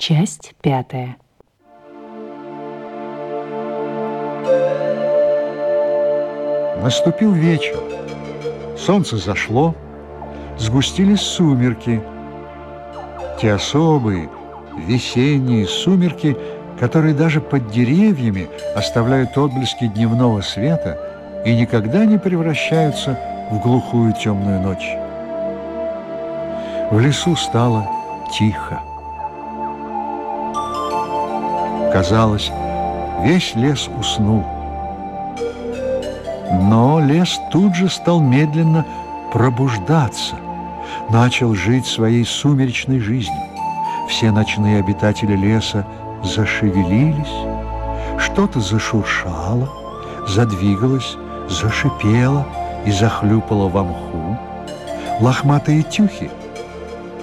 Часть пятая. Наступил вечер. Солнце зашло, сгустились сумерки. Те особые весенние сумерки, которые даже под деревьями оставляют отблески дневного света и никогда не превращаются в глухую темную ночь. В лесу стало тихо. Казалось, весь лес уснул. Но лес тут же стал медленно пробуждаться, начал жить своей сумеречной жизнью. Все ночные обитатели леса зашевелились, что-то зашуршало, задвигалось, зашипело и захлюпало в мху. Лохматые тюхи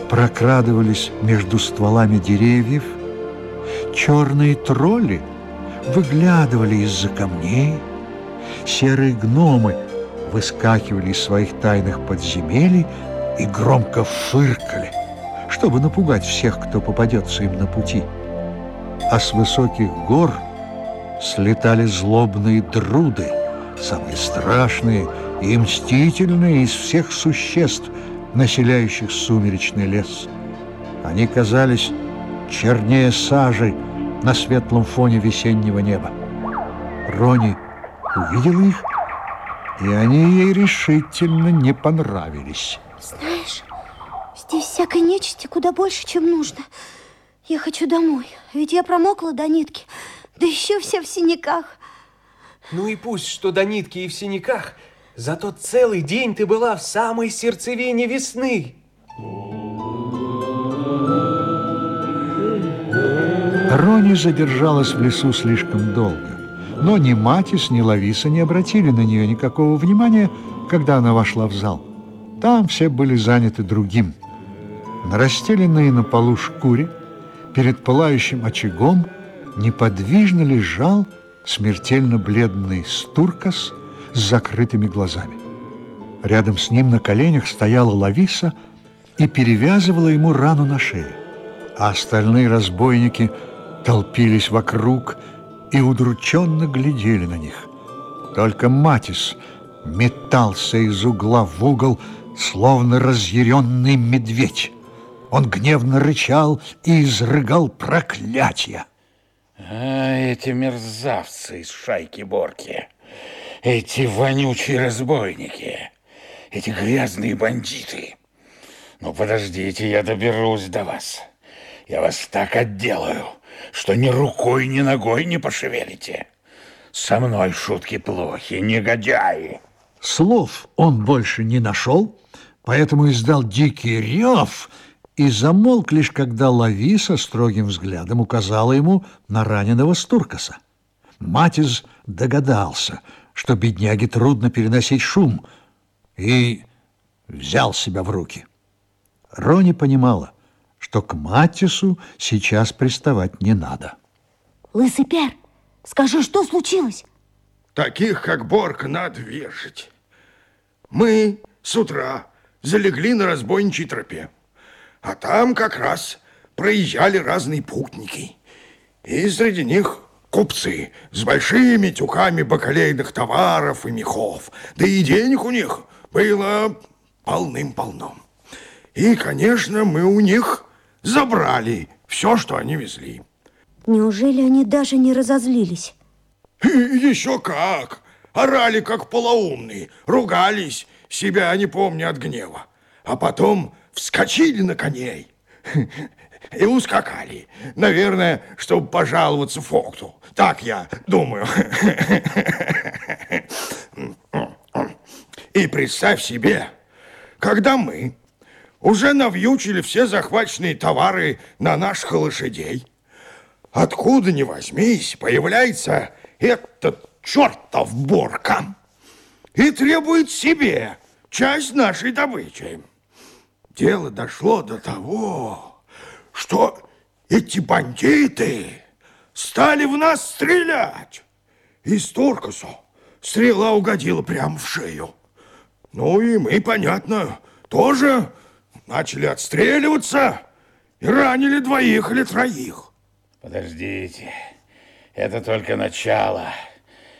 прокрадывались между стволами деревьев, черные тролли выглядывали из-за камней, серые гномы выскакивали из своих тайных подземелий и громко фыркали, чтобы напугать всех, кто попадется им на пути. А с высоких гор слетали злобные друды, самые страшные и мстительные из всех существ, населяющих сумеречный лес. Они казались чернее сажи, на светлом фоне весеннего неба. Рони увидела их, и они ей решительно не понравились. Знаешь, здесь всякой нечисти куда больше, чем нужно. Я хочу домой, ведь я промокла до нитки, да еще вся в синяках. Ну и пусть, что до нитки и в синяках, зато целый день ты была в самой сердцевине весны. Рони задержалась в лесу слишком долго. Но ни Матис, ни Лависа не обратили на нее никакого внимания, когда она вошла в зал. Там все были заняты другим. На расстеленной на полу шкуре, перед пылающим очагом, неподвижно лежал смертельно бледный Стуркас с закрытыми глазами. Рядом с ним на коленях стояла Лависа и перевязывала ему рану на шее. А остальные разбойники – толпились вокруг и удрученно глядели на них. Только Матис метался из угла в угол, словно разъяренный медведь. Он гневно рычал и изрыгал проклятия. А эти мерзавцы из шайки Борки, эти вонючие разбойники, эти грязные бандиты. Ну, подождите, я доберусь до вас. Я вас так отделаю, что ни рукой, ни ногой не пошевелите. Со мной шутки плохи, негодяи. Слов он больше не нашел, поэтому издал дикий рев и замолк лишь, когда Лависа строгим взглядом указала ему на раненого Стуркаса. Матиз догадался, что бедняге трудно переносить шум, и взял себя в руки. Рони понимала, что к Матису сейчас приставать не надо. Лысый Пер, скажи, что случилось? Таких, как Борка, надо вешать. Мы с утра залегли на разбойничьей тропе, а там как раз проезжали разные путники. И среди них купцы с большими тюками бакалейных товаров и мехов. Да и денег у них было полным-полно. И, конечно, мы у них забрали все, что они везли. Неужели они даже не разозлились? И еще как! Орали, как полоумные, ругались, себя не помню от гнева. А потом вскочили на коней и ускакали. Наверное, чтобы пожаловаться Фокту. Так я думаю. И представь себе, когда мы уже навьючили все захваченные товары на наших лошадей. Откуда ни возьмись, появляется этот чертов Борка и требует себе часть нашей добычи. Дело дошло до того, что эти бандиты стали в нас стрелять. Из Туркасу стрела угодила прямо в шею. Ну и мы, понятно, тоже начали отстреливаться И ранили двоих или троих. Подождите, это только начало.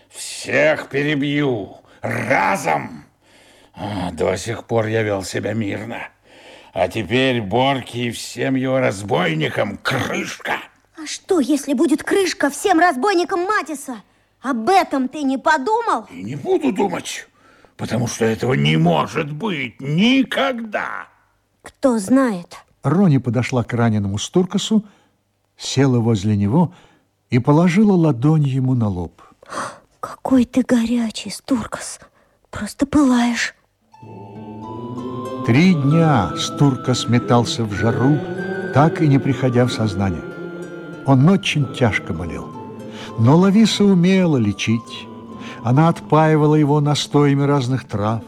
Всех перебью разом. А, до сих пор я вел себя мирно. А теперь Борки и всем его разбойникам крышка. А что, если будет крышка всем разбойникам Матиса? Об этом ты не подумал? И не буду думать, потому что этого не может быть никогда. Кто знает. Рони подошла к раненому Стуркасу, села возле него и положила ладонь ему на лоб. Какой ты горячий, Стуркас. Просто пылаешь. Три дня Стуркас метался в жару, так и не приходя в сознание. Он очень тяжко болел. Но Лависа умела лечить. Она отпаивала его настоями разных трав,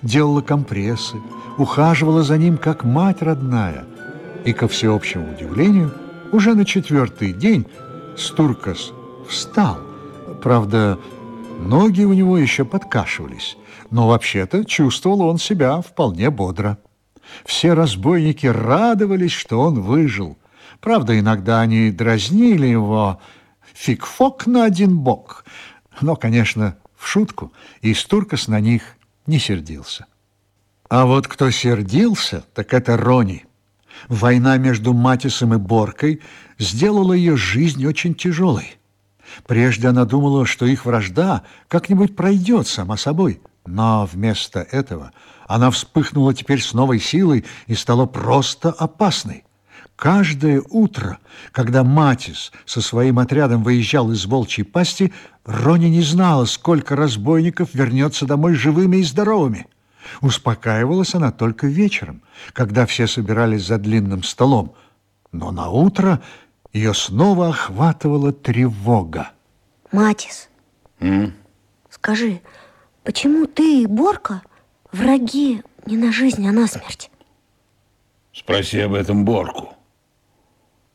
делала компрессы, ухаживала за ним как мать родная. И, ко всеобщему удивлению, уже на четвертый день Стуркас встал. Правда, ноги у него еще подкашивались, но вообще-то чувствовал он себя вполне бодро. Все разбойники радовались, что он выжил. Правда, иногда они дразнили его фиг-фок на один бок. Но, конечно, в шутку, и Стуркас на них не сердился. А вот кто сердился, так это Рони. Война между Матисом и Боркой сделала ее жизнь очень тяжелой. Прежде она думала, что их вражда как-нибудь пройдет сама собой. Но вместо этого она вспыхнула теперь с новой силой и стала просто опасной. Каждое утро, когда Матис со своим отрядом выезжал из волчьей пасти, Рони не знала, сколько разбойников вернется домой живыми и здоровыми. Успокаивалась она только вечером, когда все собирались за длинным столом. Но на утро ее снова охватывала тревога. Матис, М? скажи, почему ты и Борка враги не на жизнь, а на смерть? Спроси об этом Борку.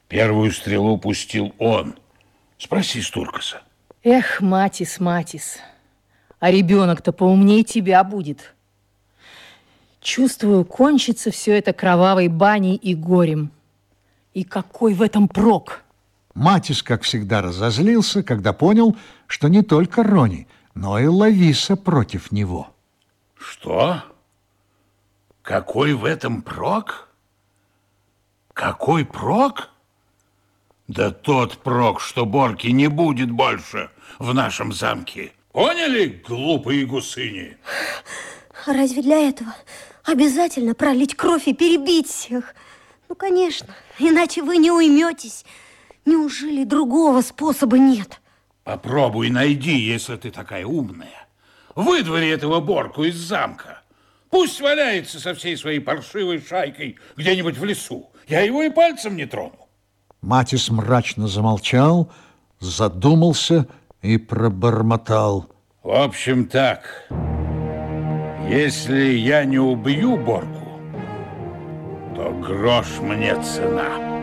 Первую стрелу пустил он. Спроси Стуркаса. Эх, Матис, Матис, а ребенок-то поумнее тебя будет. Чувствую, кончится все это кровавой баней и горем. И какой в этом прок? Матис, как всегда, разозлился, когда понял, что не только Рони, но и Лависа против него. Что? Какой в этом прок? Какой прок? Да тот прок, что Борки не будет больше в нашем замке. Поняли, глупые гусыни? Разве для этого обязательно пролить кровь и перебить всех? Ну, конечно, иначе вы не уйметесь. Неужели другого способа нет? Попробуй найди, если ты такая умная. Выдвори этого Борку из замка. Пусть валяется со всей своей паршивой шайкой где-нибудь в лесу. Я его и пальцем не трону. Матис мрачно замолчал, задумался и пробормотал. В общем так, если я не убью Борку, то грош мне цена.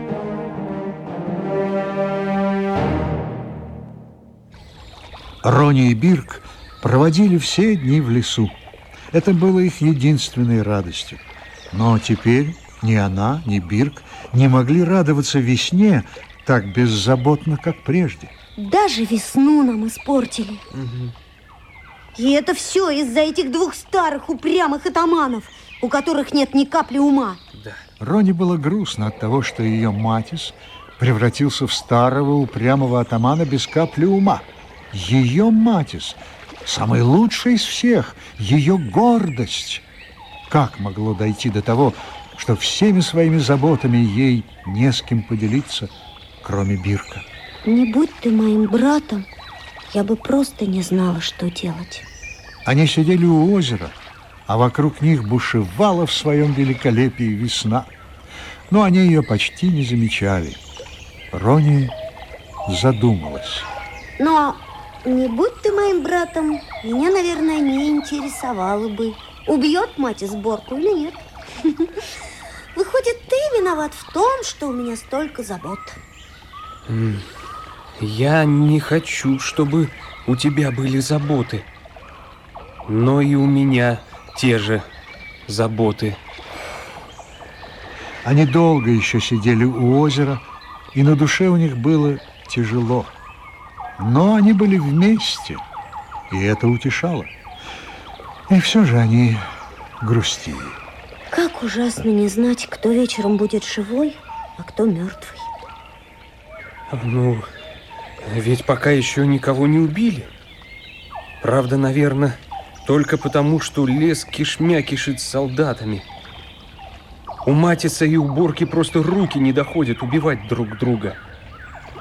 Рони и Бирк проводили все дни в лесу. Это было их единственной радостью. Но теперь ни она, ни Бирк не могли радоваться весне так беззаботно, как прежде. Даже весну нам испортили. И это все из-за этих двух старых упрямых атаманов, у которых нет ни капли ума. Рони было грустно от того, что ее Матис превратился в старого упрямого атамана без капли ума. Ее Матис, самый лучший из всех, ее гордость. Как могло дойти до того, что всеми своими заботами ей не с кем поделиться, кроме Бирка? Не будь ты моим братом, я бы просто не знала, что делать. Они сидели у озера, а вокруг них бушевала в своем великолепии весна. Но они ее почти не замечали. Рони задумалась. Но не будь ты моим братом, меня, наверное, не интересовало бы, убьет мать сборку или нет. Выходит, ты виноват в том, что у меня столько забот. Я не хочу, чтобы у тебя были заботы. Но и у меня те же заботы. Они долго еще сидели у озера, и на душе у них было тяжело. Но они были вместе, и это утешало. И все же они грустили. Как ужасно не знать, кто вечером будет живой, а кто мертвый. Ну, ведь пока еще никого не убили. Правда, наверное, только потому, что лес кишмя кишит солдатами. У Матиса и уборки просто руки не доходят убивать друг друга.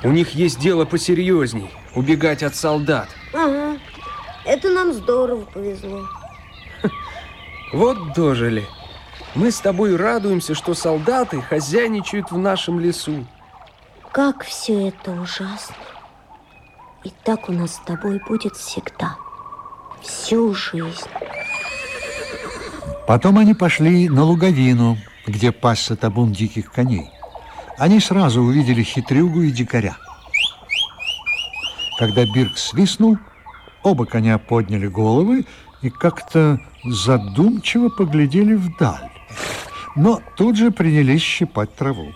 У них есть дело посерьезней – убегать от солдат. Ага, это нам здорово повезло. Вот дожили. Мы с тобой радуемся, что солдаты хозяйничают в нашем лесу. Как все это ужасно. И так у нас с тобой будет всегда. Всю жизнь. Потом они пошли на луговину, где пасся табун диких коней. Они сразу увидели хитрюгу и дикаря. Когда Бирк свистнул, оба коня подняли головы и как-то задумчиво поглядели вдаль. Но тут же принялись щипать траву.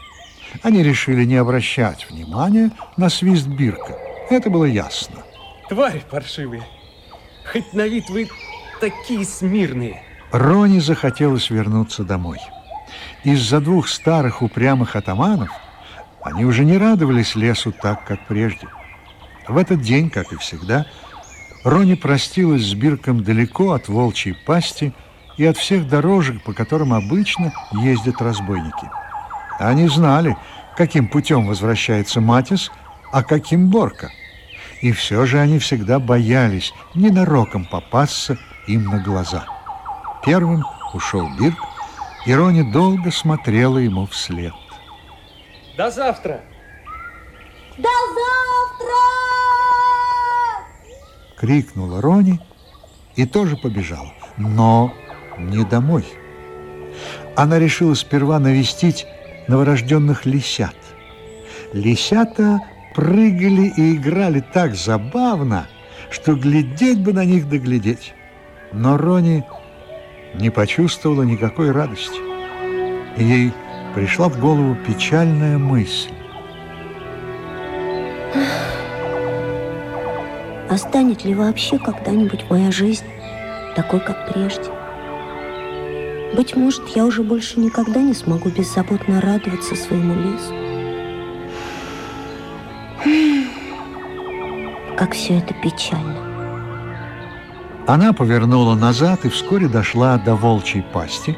Они решили не обращать внимания на свист Бирка. Это было ясно. Твари паршивые. Хоть на вид вы такие смирные. Рони захотелось вернуться домой. Из-за двух старых упрямых атаманов они уже не радовались лесу так, как прежде. В этот день, как и всегда, Рони простилась с Бирком далеко от волчьей пасти и от всех дорожек, по которым обычно ездят разбойники. Они знали, каким путем возвращается Матис, а каким Борка. И все же они всегда боялись ненароком попасться им на глаза. Первым ушел Бирк, и Рони долго смотрела ему вслед. До завтра! До завтра! Крикнула Рони и тоже побежала, но не домой. Она решила сперва навестить новорожденных лисят. Лисята прыгали и играли так забавно, что глядеть бы на них доглядеть. Но Рони не почувствовала никакой радости. Ей пришла в голову печальная мысль. А ли вообще когда-нибудь моя жизнь такой, как прежде? Быть может, я уже больше никогда не смогу беззаботно радоваться своему лесу. Как все это печально. Она повернула назад и вскоре дошла до волчьей пасти,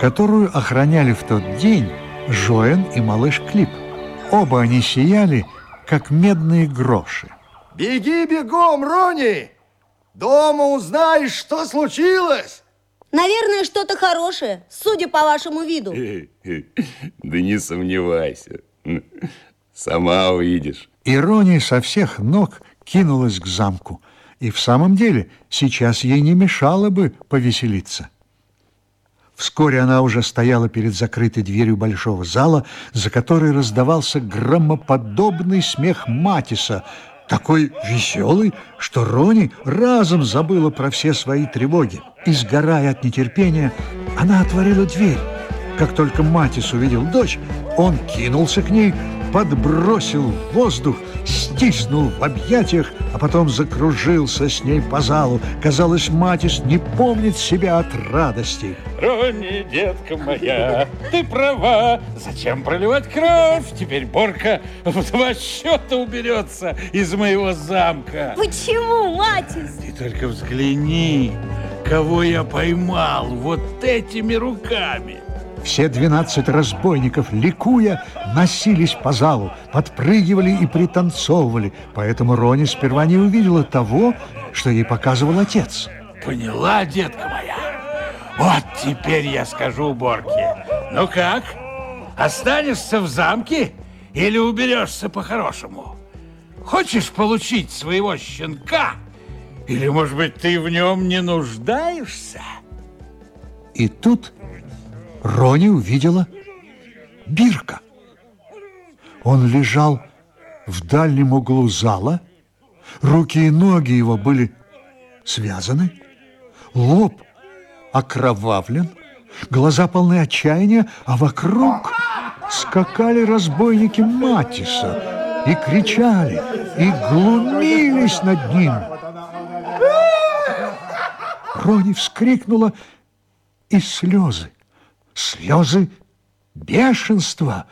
которую охраняли в тот день Жоэн и малыш Клип. Оба они сияли, как медные гроши. Беги бегом, Рони! Дома узнаешь, что случилось. Наверное, что-то хорошее, судя по вашему виду. Да не сомневайся. Сама увидишь. Ирония со всех ног кинулась к замку. И в самом деле сейчас ей не мешало бы повеселиться. Вскоре она уже стояла перед закрытой дверью большого зала, за которой раздавался громоподобный смех Матиса, такой веселый, что Рони разом забыла про все свои тревоги. И, сгорая от нетерпения, она отворила дверь. Как только Матис увидел дочь, он кинулся к ней, подбросил в воздух, стиснул в объятиях, а потом закружился с ней по залу. Казалось, Матис не помнит себя от радости. Рони, детка моя, ты права. Зачем проливать кровь? Теперь Борка в два счета уберется из моего замка. Почему, Матис? Ты только взгляни, кого я поймал вот этими руками. Все двенадцать разбойников, ликуя, носились по залу, подпрыгивали и пританцовывали, поэтому Рони сперва не увидела того, что ей показывал отец. Поняла, детка моя? Вот теперь я скажу Борке. Ну как, останешься в замке или уберешься по-хорошему? Хочешь получить своего щенка? Или, может быть, ты в нем не нуждаешься? И тут Рони увидела Бирка. Он лежал в дальнем углу зала, руки и ноги его были связаны, лоб окровавлен, глаза полны отчаяния, а вокруг скакали разбойники Матиса и кричали, и глумились над ним. Рони вскрикнула, и слезы, слезы бешенства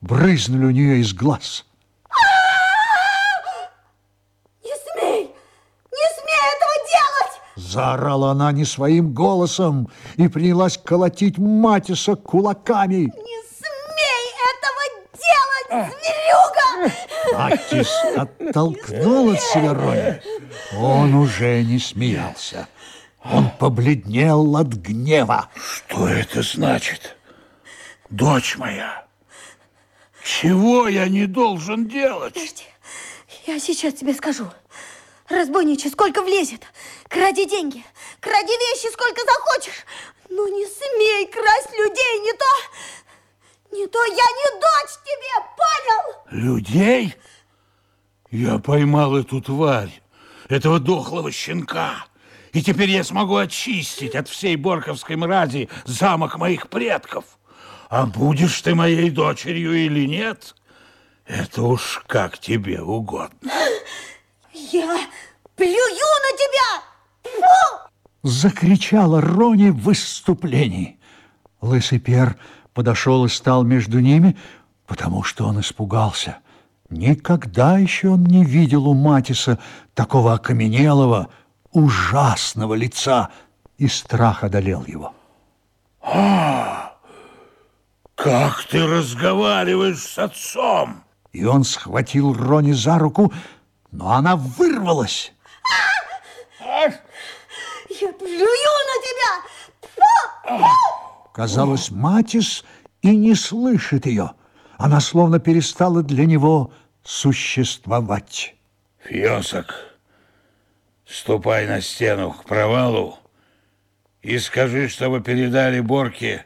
брызнули у нее из глаз. Не смей! Не смей этого делать! Заорала она не своим голосом и принялась колотить Матиса кулаками. Не смей этого делать, зверюга! Матис оттолкнул от себя Рони. Он уже не смеялся. Он побледнел от гнева. Что это значит? Дочь моя, чего я не должен делать? Подожди, я сейчас тебе скажу. Разбойничай, сколько влезет. Кради деньги, кради вещи, сколько захочешь. Но не смей красть людей, не то... Не то я не дочь тебе, понял? Людей? Я поймал эту тварь, этого дохлого щенка. И теперь я смогу очистить от всей борковской мрази замок моих предков. А будешь ты моей дочерью или нет, это уж как тебе угодно. Я плюю на тебя! Фу! Закричала Рони в выступлении. Лысый Пер подошел и стал между ними, потому что он испугался. Никогда еще он не видел у Матиса такого окаменелого, ужасного лица, и страх одолел его. Как ты разговариваешь с отцом? И он схватил Рони за руку, но она вырвалась. Я плюю на тебя! Казалось, Матис и не слышит ее. Она словно перестала для него существовать. Фьосок, ступай на стену к провалу и скажи, чтобы передали Борке,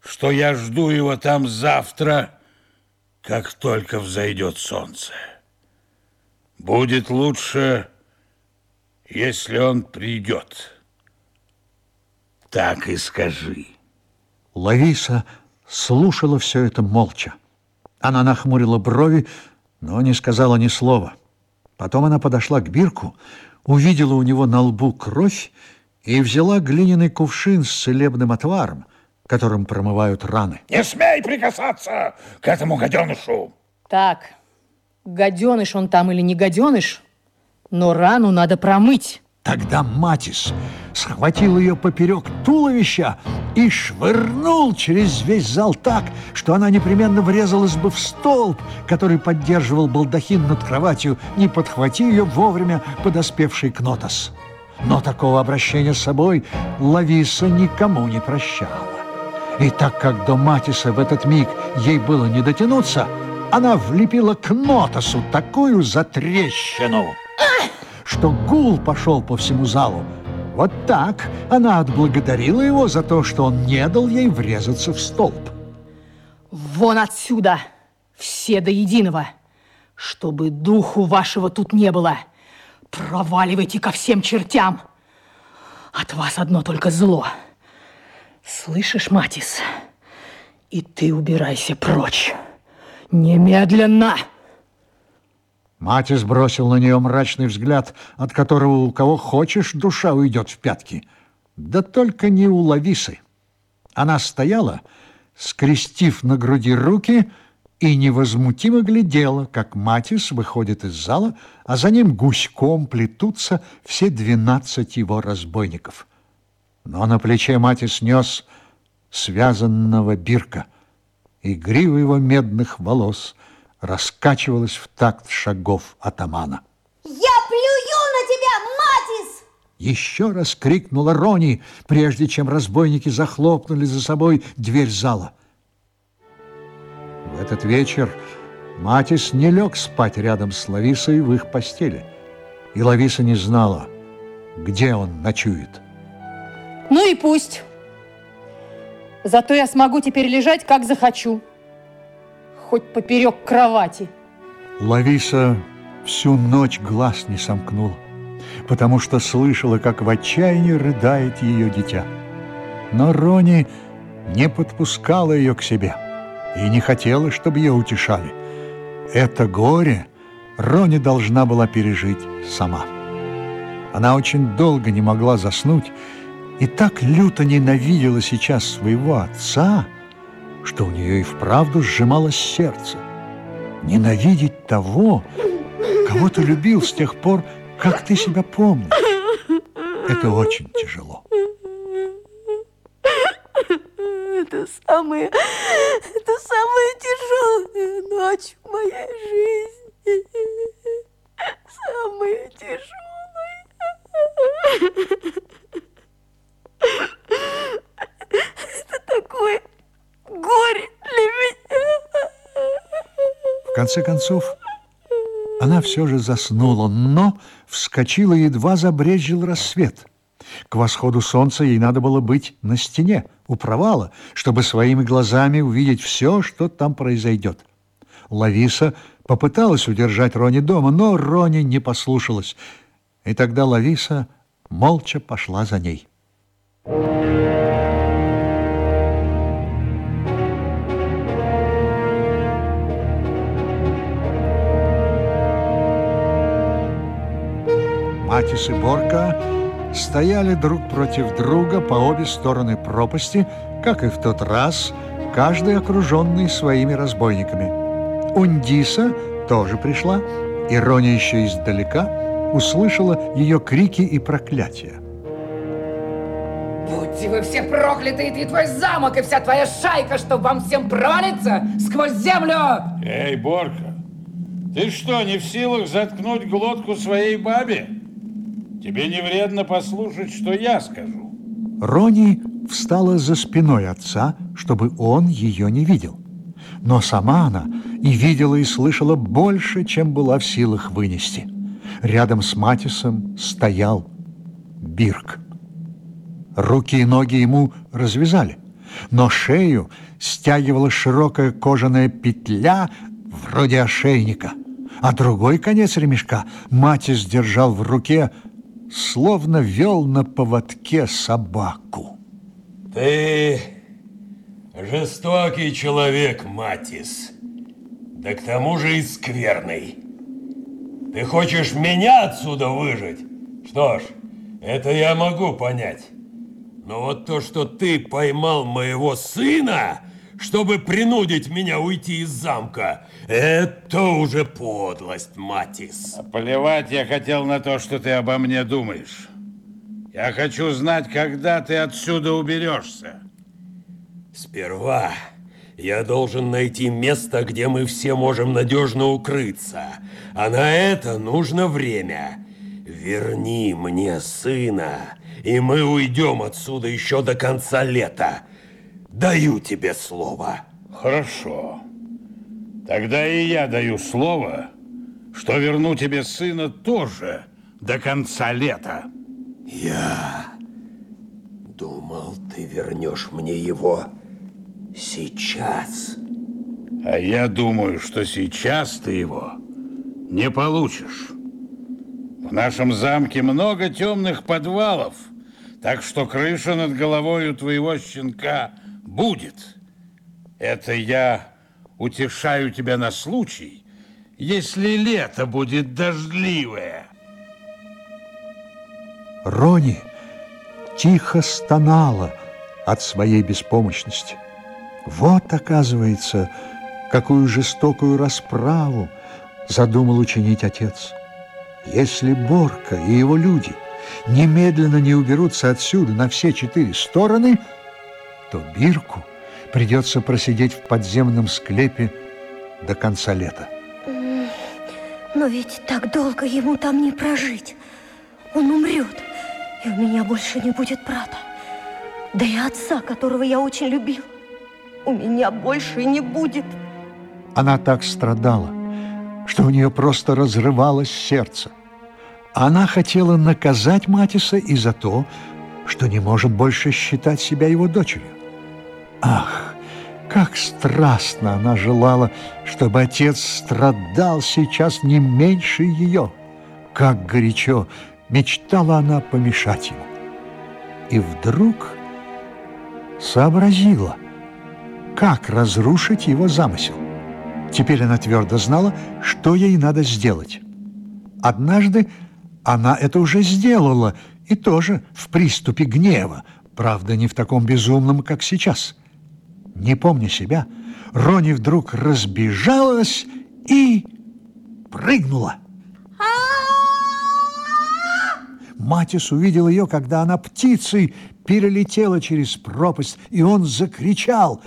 что я жду его там завтра, как только взойдет солнце. Будет лучше, если он придет. Так и скажи. Лависа слушала все это молча. Она нахмурила брови, но не сказала ни слова. Потом она подошла к Бирку, увидела у него на лбу кровь и взяла глиняный кувшин с целебным отваром, которым промывают раны. Не смей прикасаться к этому гаденышу! Так, гаденыш он там или не гаденыш, но рану надо промыть. Тогда Матис схватил ее поперек туловища и швырнул через весь зал так, что она непременно врезалась бы в столб, который поддерживал балдахин над кроватью, не подхвати ее вовремя подоспевший Кнотос. Но такого обращения с собой Лависа никому не прощала. И так как до Матиса в этот миг ей было не дотянуться, она влепила Кнотосу такую затрещину, что гул пошел по всему залу. Вот так она отблагодарила его за то, что он не дал ей врезаться в столб. Вон отсюда, все до единого, чтобы духу вашего тут не было. Проваливайте ко всем чертям. От вас одно только зло. Слышишь, Матис? И ты убирайся прочь. Немедленно! Матис бросил на нее мрачный взгляд, от которого у кого хочешь душа уйдет в пятки. Да только не у Лависы. Она стояла, скрестив на груди руки, и невозмутимо глядела, как Матис выходит из зала, а за ним гуськом плетутся все двенадцать его разбойников. Но на плече Матис нес связанного бирка, и грива его медных волос раскачивалась в такт шагов атамана. Я плюю на тебя, Матис! Еще раз крикнула Рони, прежде чем разбойники захлопнули за собой дверь зала. В этот вечер Матис не лег спать рядом с Лависой в их постели. И Лависа не знала, где он ночует. Ну и пусть. Зато я смогу теперь лежать, как захочу. Хоть поперек кровати. Лависа всю ночь глаз не сомкнула, потому что слышала, как в отчаянии рыдает ее дитя. Но Рони не подпускала ее к себе и не хотела, чтобы ее утешали. Это горе Рони должна была пережить сама. Она очень долго не могла заснуть и так люто ненавидела сейчас своего отца, что у нее и вправду сжималось сердце. Ненавидеть того, кого ты любил с тех пор, как ты себя помнишь. Это очень тяжело. Это самая, это самая тяжелая ночь в моей жизни. Самая тяжелая. Это такое горе для меня. В конце концов, она все же заснула, но вскочила, едва забрезжил рассвет. К восходу солнца ей надо было быть на стене, у провала, чтобы своими глазами увидеть все, что там произойдет. Лависа попыталась удержать Рони дома, но Рони не послушалась. И тогда Лависа молча пошла за ней. Матис и Борка стояли друг против друга по обе стороны пропасти, как и в тот раз, каждый окруженный своими разбойниками. Ундиса тоже пришла, и Роня еще издалека услышала ее крики и проклятия. Будьте вы все прокляты, и ты твой замок, и вся твоя шайка, чтобы вам всем провалиться сквозь землю! Эй, Борка, ты что, не в силах заткнуть глотку своей бабе? Тебе не вредно послушать, что я скажу. Рони встала за спиной отца, чтобы он ее не видел. Но сама она и видела, и слышала больше, чем была в силах вынести. Рядом с Матисом стоял Бирк. Руки и ноги ему развязали, но шею стягивала широкая кожаная петля вроде ошейника, а другой конец ремешка Матис держал в руке словно вел на поводке собаку. Ты жестокий человек, Матис. Да к тому же и скверный. Ты хочешь меня отсюда выжить? Что ж, это я могу понять. Но вот то, что ты поймал моего сына, чтобы принудить меня уйти из замка, это уже подлость, Матис. А плевать я хотел на то, что ты обо мне думаешь. Я хочу знать, когда ты отсюда уберешься. Сперва я должен найти место, где мы все можем надежно укрыться. А на это нужно время. Верни мне сына, и мы уйдем отсюда еще до конца лета. Даю тебе слово. Хорошо. Тогда и я даю слово, что верну тебе сына тоже до конца лета. Я думал, ты вернешь мне его сейчас. А я думаю, что сейчас ты его не получишь. В нашем замке много темных подвалов, так что крыша над головой у твоего щенка будет. Это я утешаю тебя на случай, если лето будет дождливое. Рони тихо стонала от своей беспомощности. Вот, оказывается, какую жестокую расправу задумал учинить отец. Если Борка и его люди немедленно не уберутся отсюда на все четыре стороны, то Бирку придется просидеть в подземном склепе до конца лета. Но ведь так долго ему там не прожить. Он умрет, и у меня больше не будет брата. Да и отца, которого я очень любил, у меня больше не будет. Она так страдала, что у нее просто разрывалось сердце. Она хотела наказать Матиса и за то, что не может больше считать себя его дочерью. Ах, как страстно она желала, чтобы отец страдал сейчас не меньше ее. Как горячо мечтала она помешать ему. И вдруг сообразила, как разрушить его замысел. Теперь она твердо знала, что ей надо сделать. Однажды она это уже сделала, и тоже в приступе гнева, правда, не в таком безумном, как сейчас. Не помня себя, Рони вдруг разбежалась и прыгнула. Матис увидел ее, когда она птицей перелетела через пропасть, и он закричал.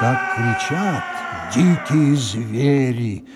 Так кричат дикие звери –